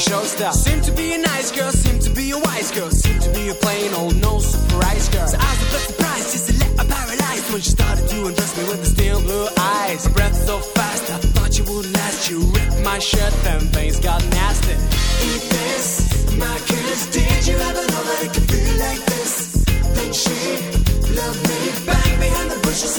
A showstopper. Seem to be a nice girl, seem to be a wise girl, seem to be a plain old no surprise girl. So I was a bit surprised, just a little paralyzed when she started to undress me with the steel blue eyes. Her breath so fast, I thought you would last. You ripped my shirt, then things got nasty. Eat this, my kiss. Did you ever know that it could feel like this? Then she loved me, bang behind the bushes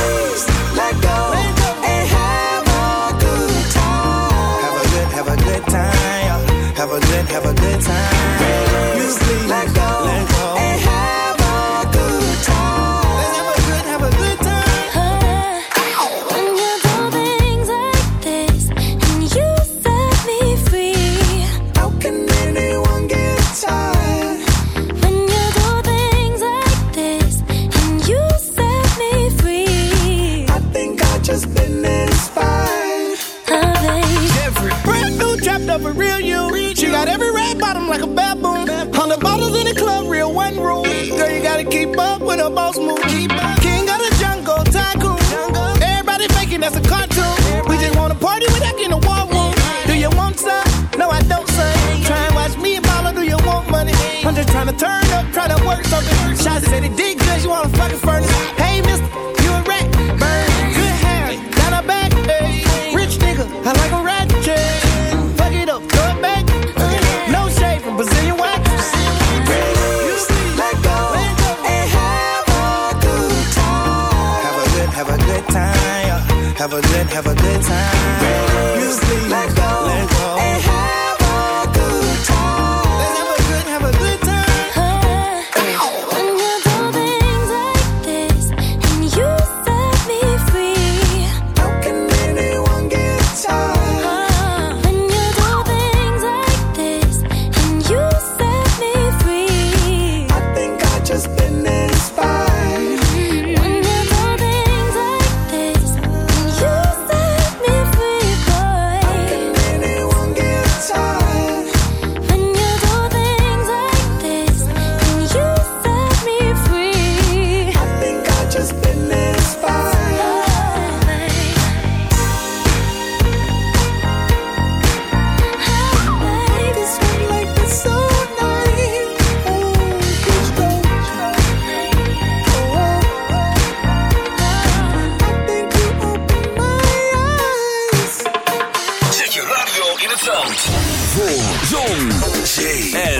have a good time. Music, let go. Let go.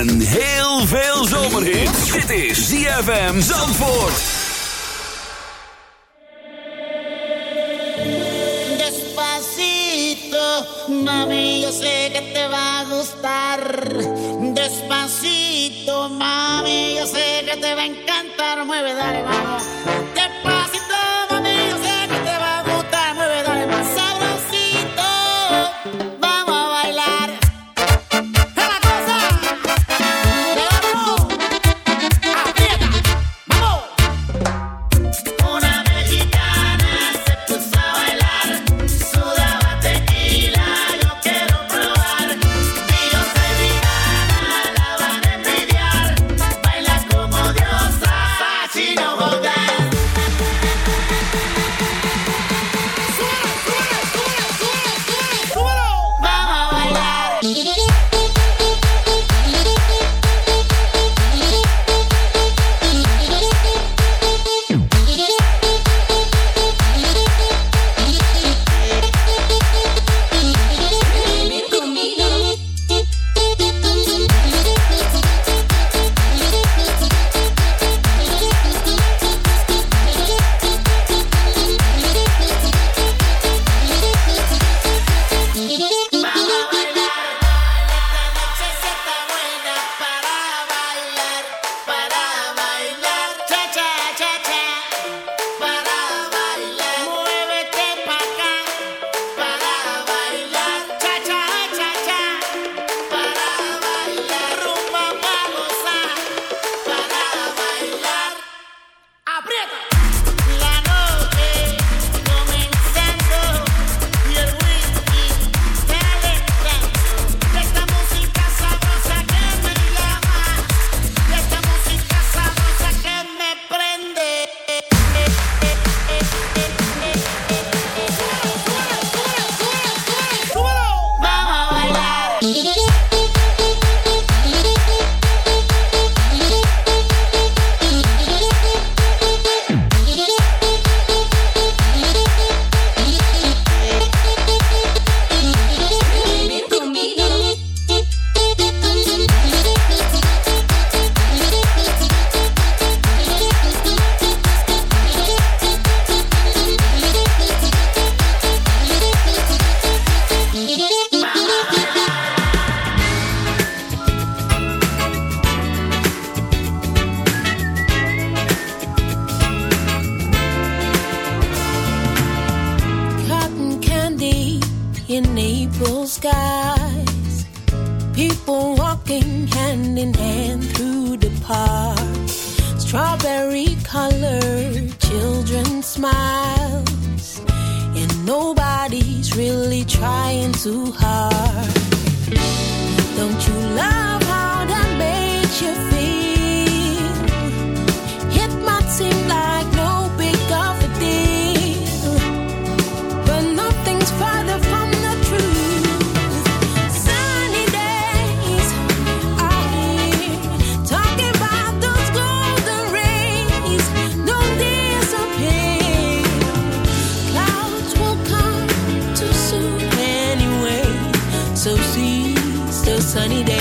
en heel veel zomerhits. Dit is ZFM Zandvoort. Despacito, mami, yo sé que te va gustar. Despacito, mami, yo sé que te va a encantar. Mueve, dale, vamos. sunny day.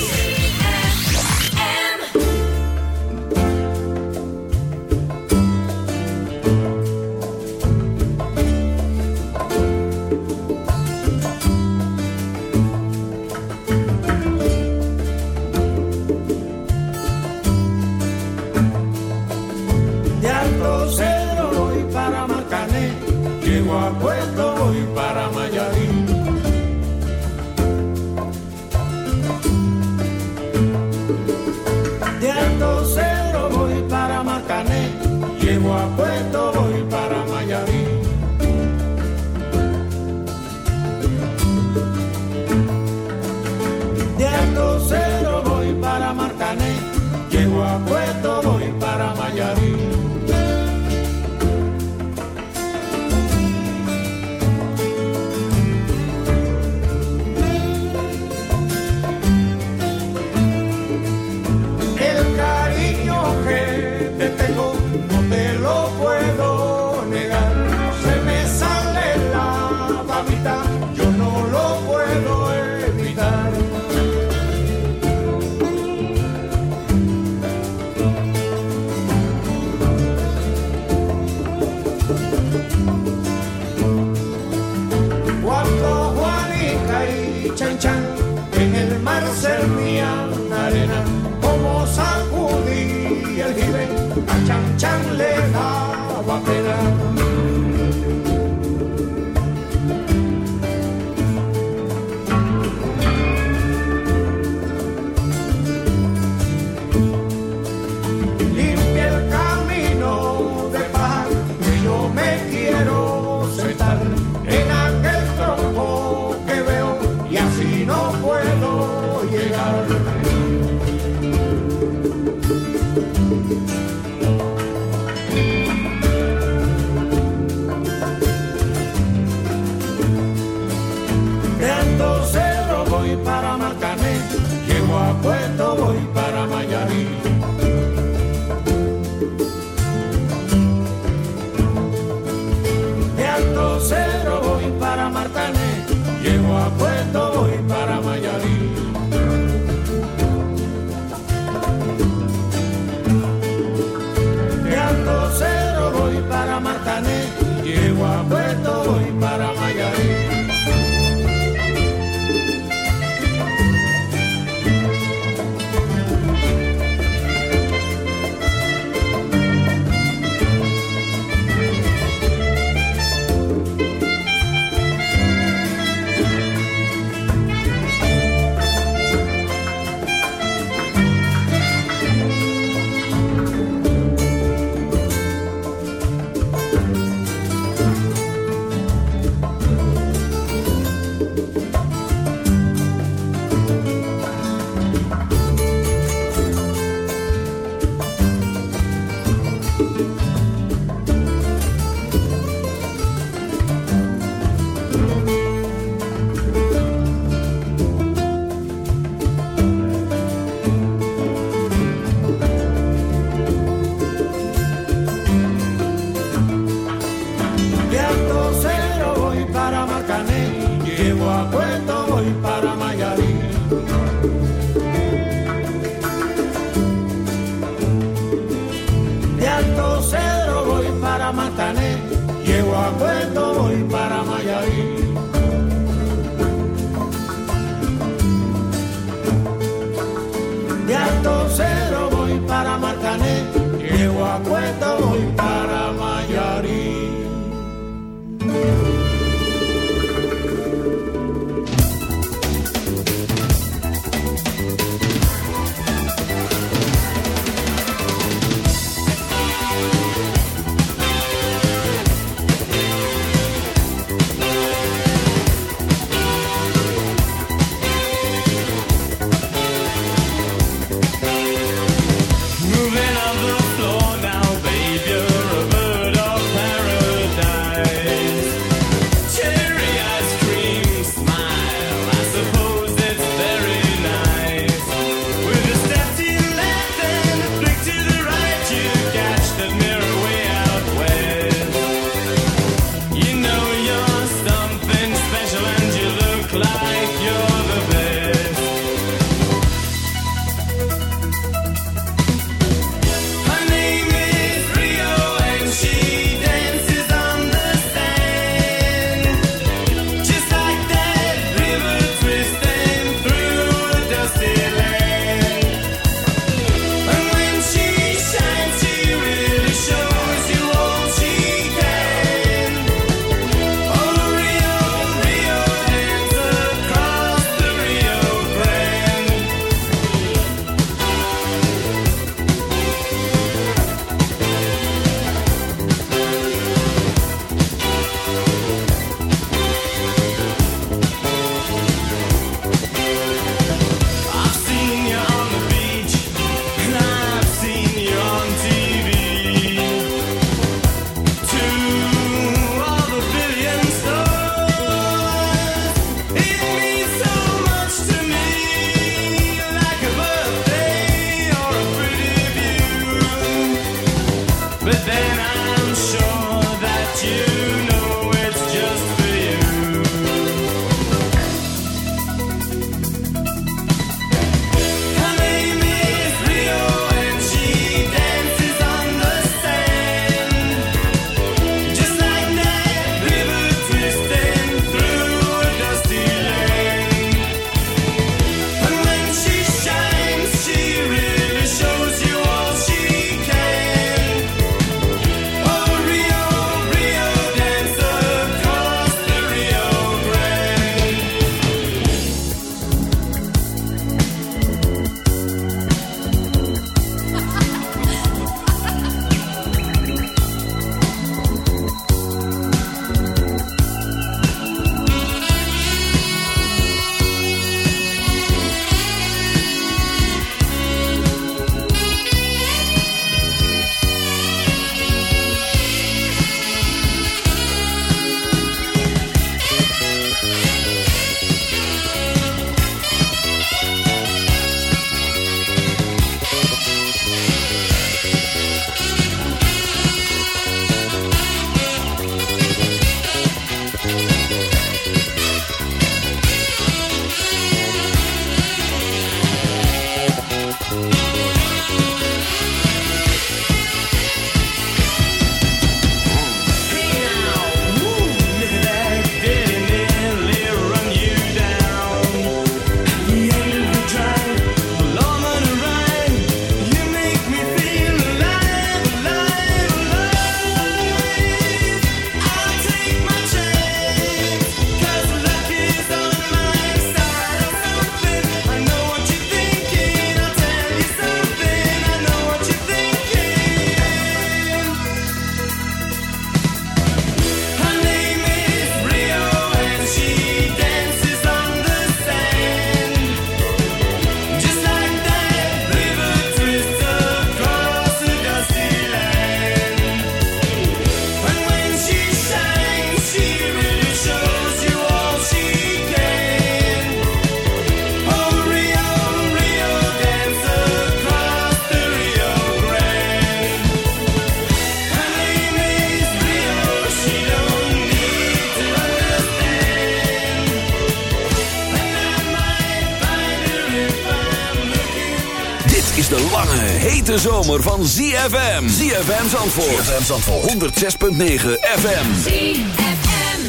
hete zomer van ZFM. ZFM Zandvoort. ZFM Zandvoort. 106.9 FM. ZFM.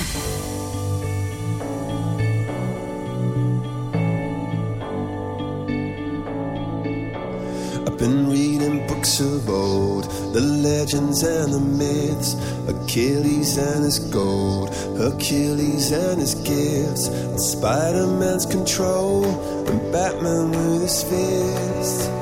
I've been reading books of old. The legends and the myths. Achilles and his gold. Achilles and his gifts. Spider-Man's control. And Batman with his fists.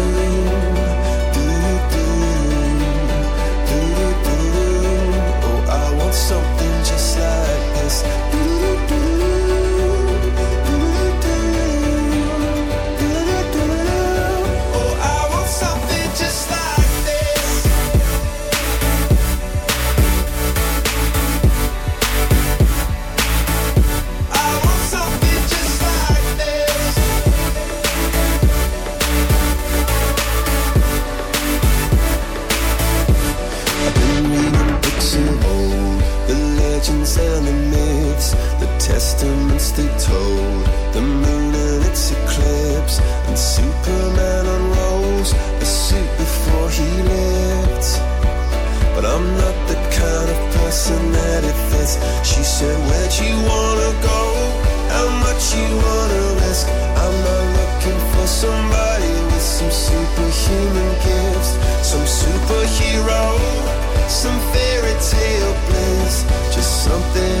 some superhero, some fairy tale bliss, just something.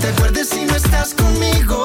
te acuerdes si no estás conmigo.